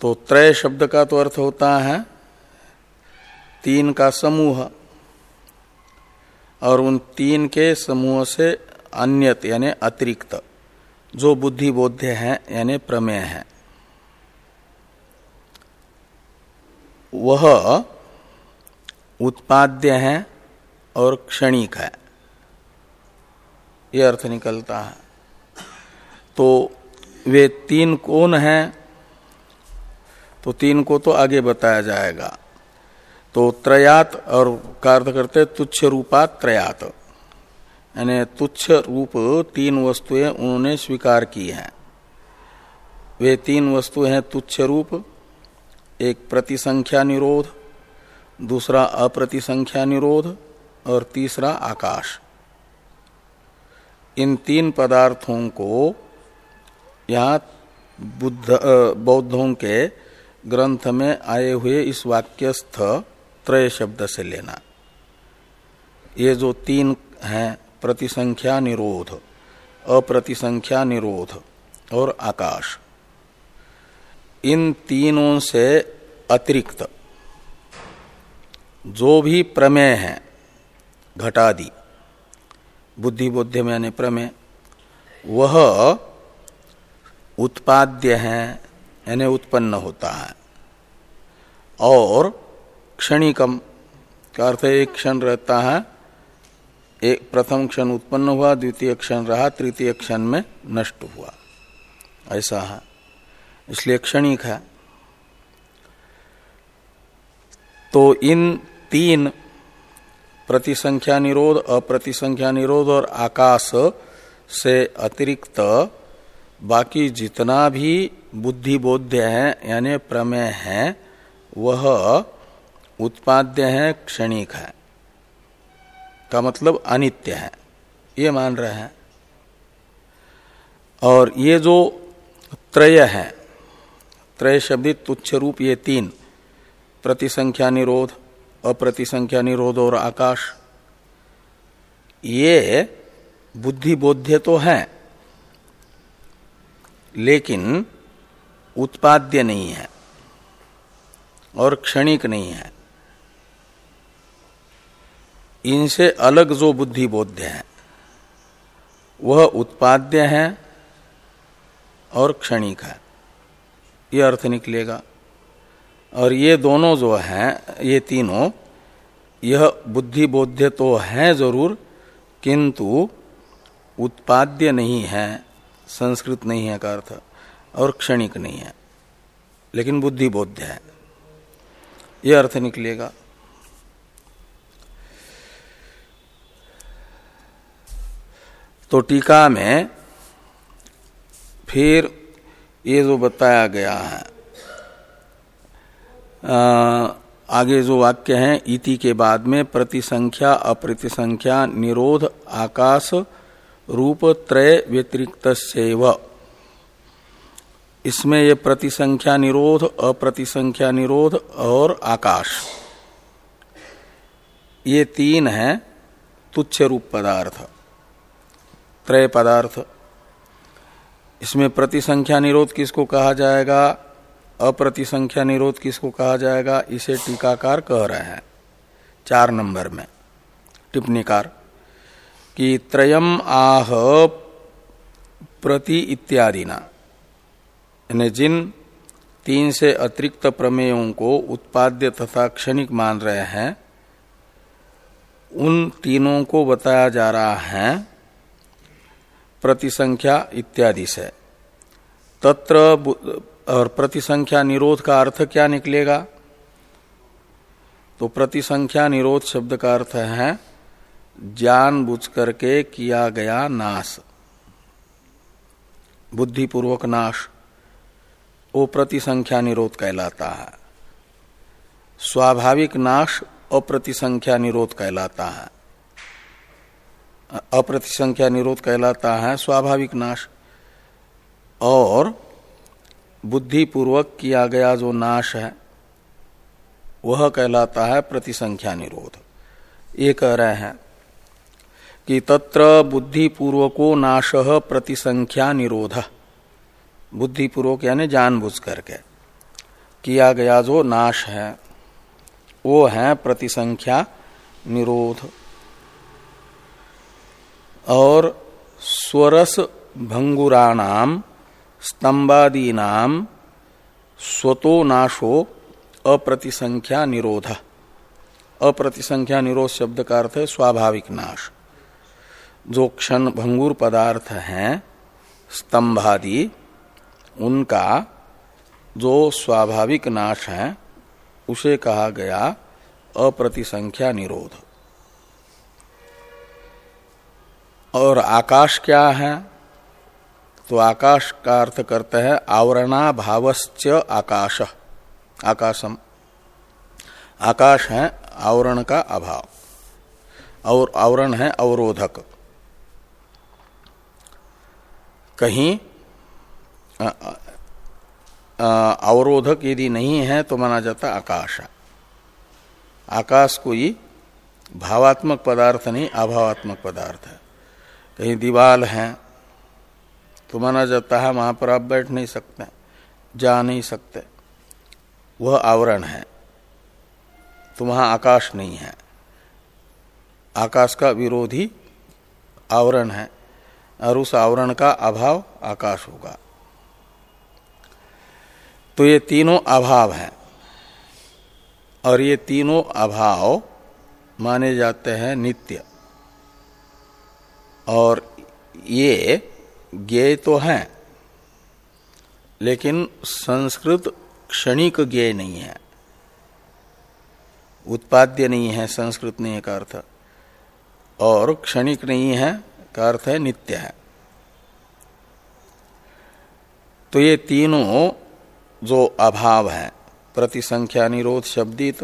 तो त्रय शब्द का तो अर्थ होता है तीन का समूह। और उन तीन के समूह से अन्यत, यानी अतिरिक्त, जो बुद्धि बोध्य है, यानी प्रमेय है। वह उत्पाद्य है और क्षणिक है। यह अर्थ निकलता है। तो वे तीन कौन हैं तो तीन को तो आगे बताया जाएगा। तो त्रयात और का अर्थ करते तुच्छ रूपात त्रयात। यानी तुच्छ रूप तीन वस्तुएँ उन्होंने स्वीकार की हैं। वे तीन वस्तुएँ हैं तुच्छ रूप, एक प्रतिसंख्या निरोध, दूसरा अप्रतिसंख्या निरोध और तीसरा आकाश। इन तीन पदार्थों को यहाँ बुद्ध बौद्धों के ग्रंथ में आए हुए इस वाक्यस्थ त्रय शब्द से लेना। ये जो तीन हैं, प्रतिसंख्या निरोध, अप्रतिसंख्या निरोध और आकाश। इन तीनों से अतिरिक्त जो भी प्रमेय है, घटादि बुद्धि बुद्धि में यानी प्रमेय, वह उत्पाद्य है, यानी उत्पन्न होता है। और क्षणिकम। का अर्थ एक क्षण रहता है, एक प्रथम क्षण उत्पन्न हुआ, द्वितीय क्षण रहा, तृतीय क्षण में नष्ट हुआ। ऐसा है। इसलिए क्षणिक है। तो इन तीन प्रतिसंख्या निरोध अप्रतिसंख्या निरोध और आकाश से अतिरिक्त बाकी जितना भी बुद्धि बोध्य है, यानी प्रमेय है, वह उत्पाद्य है, क्षणिक है। का मतलब अनित्य है। ये मान रहे हैं। और ये जो त्रय है, त्रय शब्दित तुच्छ रूप ये तीन, प्रतिसंख्या निरोध, अप्रतिसंख्या निरोध और आकाश, ये बुद्धि बोध्य तो है, लेकिन उत्पाद्य नहीं है और क्षणिक नहीं है। इनसे अलग जो बुद्धि बोध्य है, वह उत्पाद्य है और क्षणिक है। यह अर्थ निकलेगा। और ये दोनों जो हैं, ये तीनों, यह बुद्धि बोध्य तो है ज़रूर, किंतु उत्पाद्य नहीं है, संस्कृत नहीं है का अर्थ, और क्षणिक नहीं है, लेकिन बुद्धि बोध्य है। यह अर्थ निकलेगा। तो टीका में फिर ये जो बताया गया है आ, आगे जो वाक्य हैं इति के बाद में प्रतिसंख्या अप्रतिसंख्या निरोध आकाश रूप त्रय व्यतिरिक्त इसमें ये प्रतिसंख्या निरोध अप्रतिसंख्या निरोध और आकाश। ये तीन हैं तुच्छ रूप पदार्थ। त्रय पदार्थ। इसमें प्रतिसंख्या निरोध किसको कहा जाएगा? अप्रतिसंख्या निरोध किसको कहा जाएगा? इसे टीकाकार कह रहे हैं। चार नंबर में। टिप्पणीकार, कि त्रयम आह प्रति इत्यादि ना यानी जिन तीन से अतिरिक्त प्रमेयों को उत्पाद्य तथा क्षणिक मान रहे हैं, उन तीनों को बताया जा रहा है प्रतिसंख्या इत्यादि से। तत्र और प्रतिसंख्या निरोध का अर्थ क्या निकलेगा? तो प्रतिसंख्या निरोध शब्द का अर्थ है जान बुझ करके किया गया नाश। बुद्धिपूर्वक नाश, वो प्रतिसंख्या निरोध कहलाता है। स्वाभाविक नाश, अप्रतिसंख्या निरोध कहलाता है। अप्रतिसंख्या निरोध कहलाता है, स्वाभाविक नाश। और बुद्धि पूर्वक किया गया जो नाश है, वह कहलाता है प्रतिसंख्या निरोध। ये कह रहे हैं कि तत्र बुद्धिपूर्वको नाश प्रतिसंख्या निरोध। बुद्धिपूर्वक यानी जानबूझ करके किया गया जो नाश है, वो है प्रतिसंख्या निरोध। और स्वरस भंगुराणाम, स्तंभादीनाम स्वतो नाशो अप्रतिसंख्या निरोध। अप्रतिसंख्या निरोध शब्द का अर्थ है स्वाभाविक नाश। जो क्षण भंगुर पदार्थ हैं, स्तंभादि, उनका जो स्वाभाविक नाश है, उसे कहा गया अप्रतिसंख्या निरोध। और आकाश क्या है? तो आकाश का अर्थ करते हैं आवरणा भावश्च आकाश। आकाशम। आकाश है आवरण का अभाव। और आवरण है अवरोधक। कहीं अवरोधक यदि नहीं है तो माना जाता आकाश। है आकाश कोई भावात्मक पदार्थ नहीं, अभावात्मक पदार्थ है। कहीं दीवाल है तो माना जाता है वहाँ पर आप बैठ नहीं सकते, जा नहीं सकते। वह आवरण है तो वहाँ आकाश नहीं है। आकाश का विरोधी आवरण है, और उस आवरण का अभाव आकाश होगा। तो ये तीनों अभाव हैं, और ये तीनों अभाव माने जाते हैं नित्य। और ये ज्ञेय तो हैं, लेकिन संस्कृत क्षणिक ज्ञेय नहीं है। उत्पाद्य नहीं है संस्कृत नहीं का अर्थ। और क्षणिक नहीं है का अर्थ है नित्य है। तो ये तीनों जो अभाव है, प्रतिसंख्या निरोध शब्दित,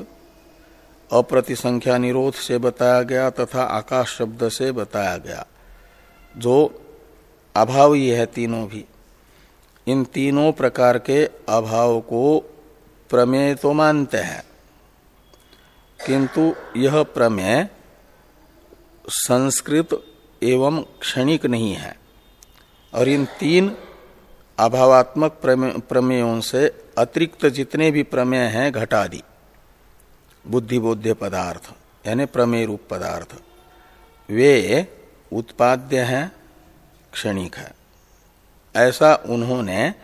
अप्रतिसंख्या निरोध से बताया गया तथा आकाश शब्द से बताया गया। जो अभाव ही है तीनों भी, इन तीनों प्रकार के अभाव को प्रमेय तो मानते हैं। किंतु यह प्रमेय संस्कृत एवं क्षणिक नहीं है, और इन तीन अभावात्मक प्रमेयों से अतिरिक्त जितने भी प्रमेय हैं, घटादि, बुद्धिबोध्य पदार्थ, यानी प्रमेय रूप पदार्थ, वे उत्पाद्य है, क्षणिक है। ऐसा उन्होंने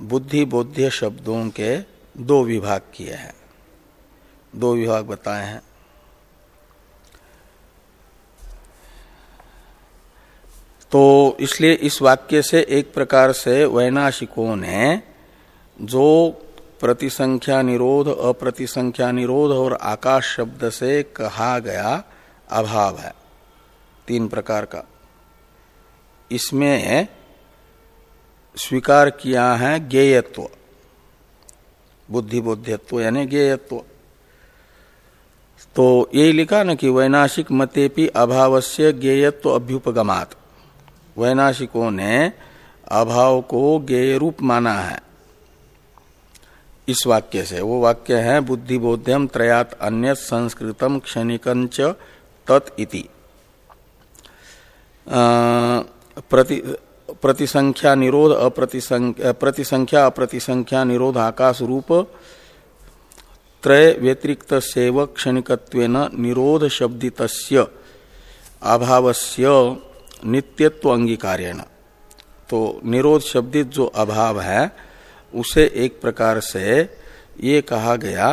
बुद्धि बोध्य शब्दों के दो विभाग किए हैं। दो विभाग बताए हैं। तो इसलिए इस वाक्य से एक प्रकार से वैनाशिकों ने जो प्रतिसंख्या निरोध, अप्रतिसंख्या निरोध और आकाश शब्द से कहा गया अभाव है। तीन प्रकार का। इसमें स्वीकार किया है ज्ञेयत्व। बुद्धिबोध्यत्व यानी ज्ञेयत्व। तो यही लिखा ना कि वैनाशिक मतेपि अभाव से ज्ञेयत्व अभ्युपगमात। वैनाशिकों ने अभाव को ज्ञेय रूप माना है। इस वाक्य से, वो वाक्य है बुद्धिबोध्यम त्रयात अन्य संस्कृतम क्षणिकंच तत् प्रति, प्रतिसंख्या निरोध अप्रतिसंख्या प्रतिसंख्या, अप्रतिसंख्या निरोध आकाश रूप त्रय व्यतिरिक्त सेव क्षणिक निरोध शब्दित अभावस्य नित्यत्व अंगीकारेण तो निरोध शब्दित जो अभाव है, उसे एक प्रकार से ये कहा गया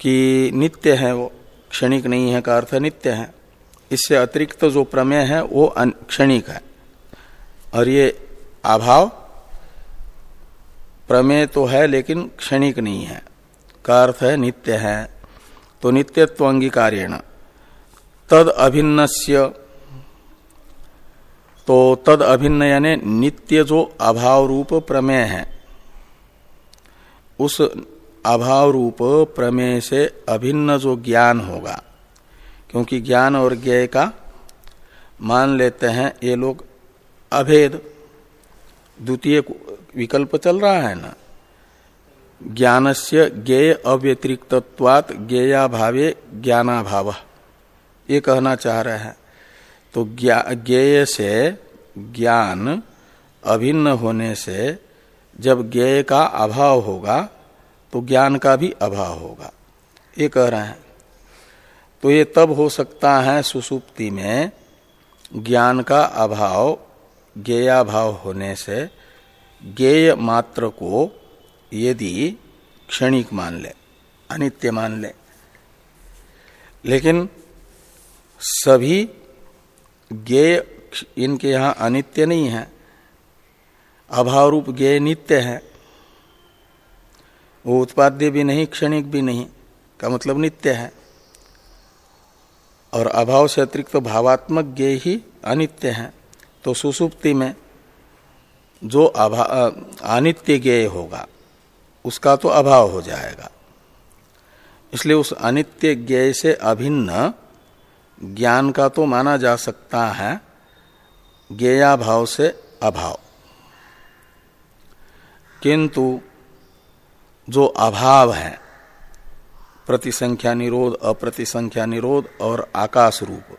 कि नित्य है वो, क्षणिक नहीं है का अर्थ नित्य है। इससे अतिरिक्त जो प्रमेय है, वो क्षणिक है। और ये अभाव, प्रमेय तो है, लेकिन क्षणिक नहीं है। का अर्थ है नित्य है। तो नित्यत्व अंगीकारेण। तद अभिन्न तो तद अभिन्न यानी नित्य जो अभाव रूप प्रमेय है, उस अभाव रूप प्रमेय से अभिन्न जो ज्ञान होगा क्योंकि ज्ञान और ज्ञेय का मान लेते हैं, ये लोग अभेद, द्वितीय विकल्प चल रहा है ना। ज्ञान से ज्ञेय अव्यतिरिक्तत्वात ज्ञेया भावे ज्ञानाभाव। ये कहना चाह रहे हैं। तो ज्ञेय से ज्ञान अभिन्न होने से जब ज्ञेय का अभाव होगा तो ज्ञान का भी अभाव होगा। ये कह रहे हैं। तो ये तब हो सकता है सुसुप्ति में ज्ञान का अभाव, ज्ञेयाभाव होने से ज्ञेय मात्र को यदि क्षणिक मान ले, अनित्य मान ले। लेकिन सभी ज्ञेय इनके यहाँ अनित्य नहीं है। अभाव रूप ज्ञेय नित्य है। वो उत्पाद्य भी नहीं, क्षणिक भी नहीं, का मतलब नित्य है। और अभाव से अतिरिक्त तो भावात्मक ज्ञेय ही अनित्य हैं। तो सुसुप्ति में जो अभा अनित्य ज्ञेय होगा, उसका तो अभाव हो जाएगा। इसलिए उस अनित्य ज्ञेय से अभिन्न ज्ञान का तो माना जा सकता है ज्ञेया भाव से अभाव। किंतु जो अभाव है प्रतिसंख्या निरोध, अप्रतिसंख्या निरोध और आकाश रूप।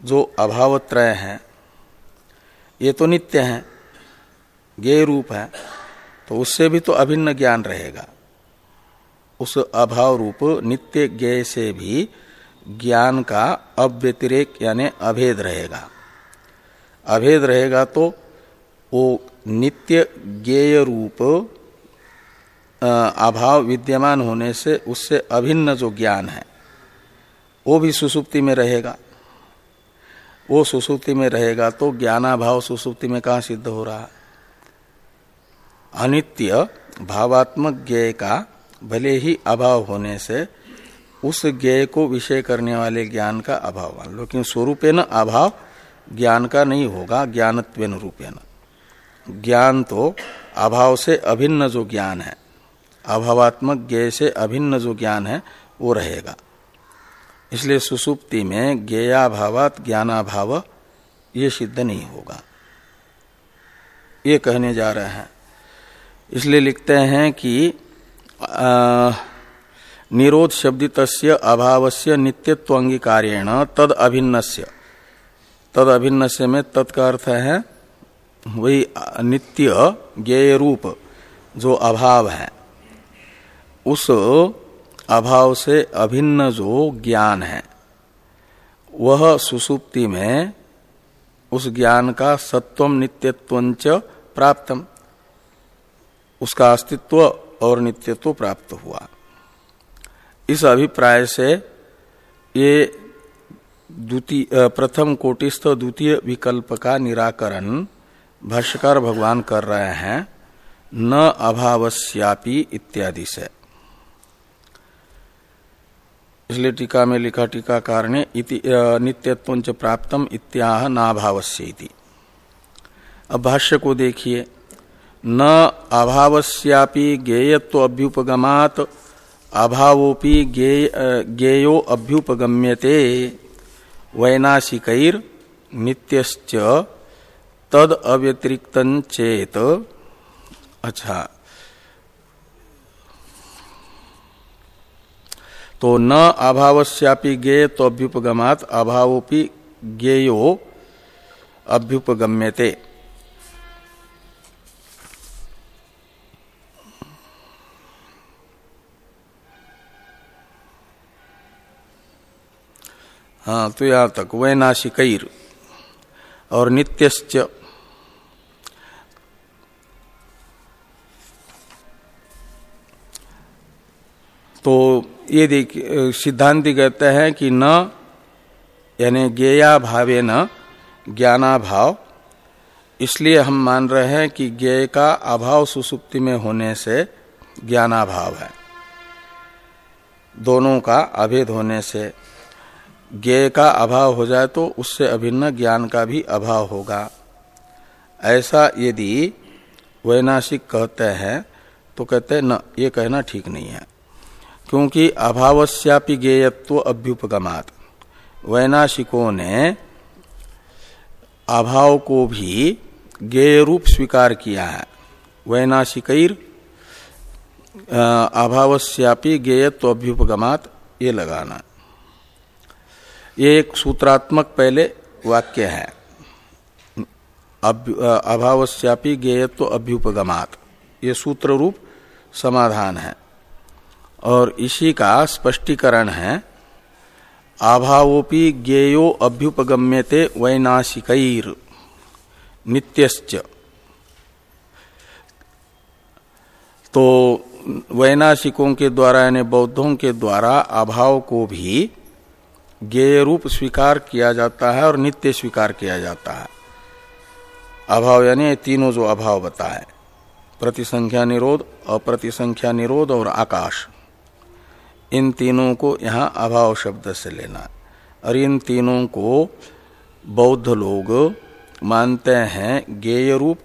जो अभावत्रय है, ये तो नित्य है, ज्ञेय रूप है तो उससे भी तो अभिन्न ज्ञान रहेगा। उस अभाव रूप नित्य ज्ञेय से भी ज्ञान का अव्यतिरेक यानी अभेद रहेगा। अभेद रहेगा तो वो नित्य ज्ञेय रूप अभाव विद्यमान होने से उससे अभिन्न जो ज्ञान है, वो भी सुसुप्ति में रहेगा। वो सुसुप्ति में रहेगा तो ज्ञानाभाव सुसुप्ति में कहा सिद्ध हो रहा अनित्य भावात्मक ज्ञेय का भले ही अभाव होने से उस ज्ञेय को विषय करने वाले ज्ञान का अभाव लेकिन स्वरूपेन अभाव ज्ञान का नहीं होगा, ज्ञानत्वेन रूपेण। ज्ञान तो अभाव से अभिन्न जो ज्ञान है अभावात्मक ज्ञेय से अभिन्न जो ज्ञान है, वो रहेगा। इसलिए सुसुप्ति में ज्ञेयाभावात ज्ञानाभाव, ये सिद्ध नहीं होगा। ये कहने जा रहे हैं। इसलिए लिखते हैं कि निरोध शब्दित से नित्यत्व अंगीकारेण तद अभिन्न तद अभिन्न में तत्का अर्थ है, वही नित्य ज्ञेय रूप जो अभाव है। उस अभाव से अभिन्न जो ज्ञान है, वह सुसुप्ति में उस ज्ञान का सत्वम नित्यत्व प्राप्तम। उसका अस्तित्व और नित्यत्व प्राप्त हुआ। इस अभिप्राय से ये द्वितीय प्रथम कोटिस्थ द्वितीय विकल्प का निराकरण भाष्यकार भगवान कर रहे हैं, न अभावस्यापी इत्यादि से। इसलिए टीका में लिखा टीकाकार ने नित्यत्व प्राप्तम इत्याह नाभावस्य अब भाष्य को देखिए। न अभावस्यापि ज्ञेयत्व अभ्युपगमात, अभावोपि ज्ञेयो अभ्युपगम्यते, वैनाशिकैर नित्यश्च तद अव्यतिरिक्त चेत अच्छा। तो न अभावस्यापि ज्ञेय तो अभ्युपगमात अभावोपि ज्ञेयो अभ्युपगम्यते। हाँ तो यहाँ तक, वैनाशिकैर और नित्यश्च। तो ये देख सिद्धांति कहते हैं कि न, यानी ज्ञेया भावे न ज्ञानाभाव इसलिए हम मान रहे हैं कि ज्ञेय का अभाव सुसुप्ति में होने से ज्ञानाभाव है। दोनों का अभेद होने से ज्ञेय का अभाव हो जाए तो उससे अभिन्न ज्ञान का भी अभाव होगा। ऐसा यदि वैनाशिक कहते हैं तो कहते हैं, न, ये कहना ठीक नहीं है। क्योंकि अभावस्यापि ज्ञेयत्व अभ्युपगमात। वैनाशिकों ने अभाव को भी ज्ञेय रूप स्वीकार किया है। वैनाशिकैर अभावश्यापी गेयत्व अभ्युपगमात ये लगाना। ये एक सूत्रात्मक पहले वाक्य है। अभावश्यापी गेयत्व अभ्युपगमात। ये सूत्र रूप समाधान है। और इसी का स्पष्टीकरण है अभावोपि ज्ञेयो अभ्युपगम्यते वैनाशिकैर नित्यश्च। तो वैनाशिकों के द्वारा यानी बौद्धों के द्वारा अभाव को भी ज्ञेय रूप स्वीकार किया जाता है और नित्य स्वीकार किया जाता है। अभाव यानी तीनों जो अभाव बताए, प्रतिसंख्या निरोध, अप्रतिसंख्या निरोध और आकाश। इन तीनों को यहाँ अभाव शब्द से लेना और इन तीनों को बौद्ध लोग मानते हैं गेय रूप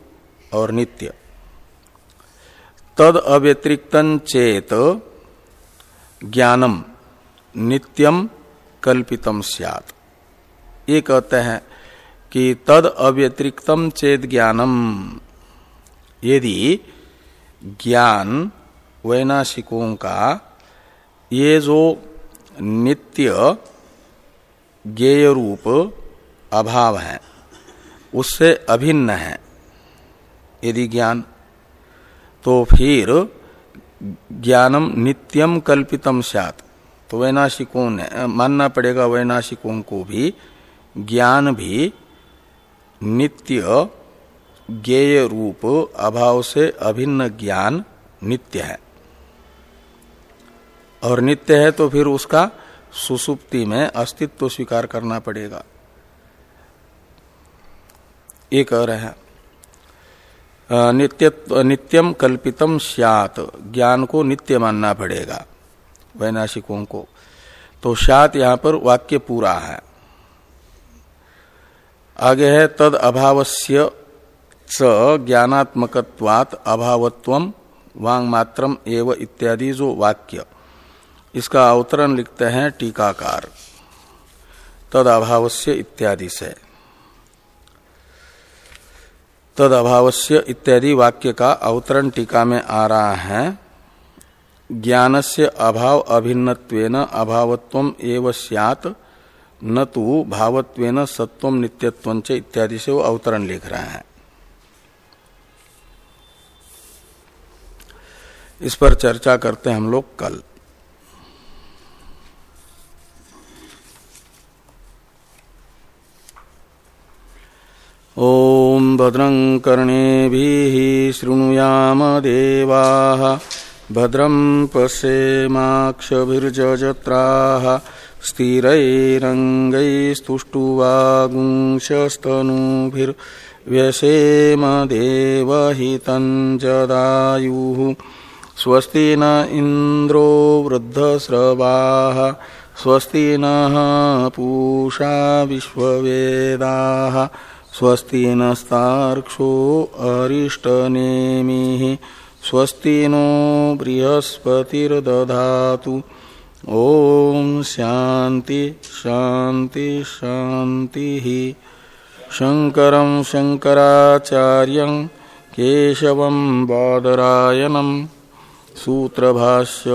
और नित्य। तद अव्यतिरिक्त चेत ज्ञानम नित्यम कल्पितम सियात। ये कहते हैं कि तद अव्यतिरिक्तम चेत ज्ञानम, यदि ज्ञान वैनाशिकों का ये जो नित्य ज्ञेय रूप अभाव है, उससे अभिन्न है यदि ज्ञान तो फिर ज्ञानम नित्यम कल्पितम सात। तो वैनाशिकों ने मानना पड़ेगा वैनाशिकों को भी। ज्ञान भी नित्य ज्ञेय रूप अभाव से अभिन्न ज्ञान नित्य है। और नित्य है तो फिर उसका सुसुप्ति में अस्तित्व स्वीकार करना पड़ेगा। ये कह रहे हैं नित्य नित्यम कल्पितम सियात। ज्ञान को नित्य मानना पड़ेगा, वैनाशिकों को। तो सात यहाँ पर वाक्य पूरा है। आगे है, तद अभावस्य ज्ञानात्मकत्वात अभावत्व वांग मात्रम एव इत्यादि जो वाक्य। इसका अवतरण लिखते हैं टीकाकार। तद अभावस्य इत्यादि से। तद अभावस्य इत्यादि वाक्य का अवतरण टीका में आ रहा है। ज्ञान से अभाव अभिन्नत्वेन अभावत्व एव सियात, न तो भावत्वेन सत्व नित्यत्व इत्यादि से वो अवतरण लिख रहे हैं। इस पर चर्चा करते हैं हम लोग कल। ओम भद्रं कर्णे शृणुयाम देवा। भद्रं पश्येमाक्षभिर्जत्राः स्थिरैरङ्गैस्तुष्टुवागुंशस्तनूभिर्व्यसेम देवहितं जदायुः स्वस्ति न इन्द्रो वृद्धस्रवाः। स्वस्ति नः पूषा विश्ववेदाः। स्वस्ति नस्तार्क्षो अरिष्टनेमिः स्वस्ति नो बृहस्पतिर्दधातु। ओम शांति शांति शांति शंकर शंकराचार्य केशव बादरायणम सूत्रभाष्य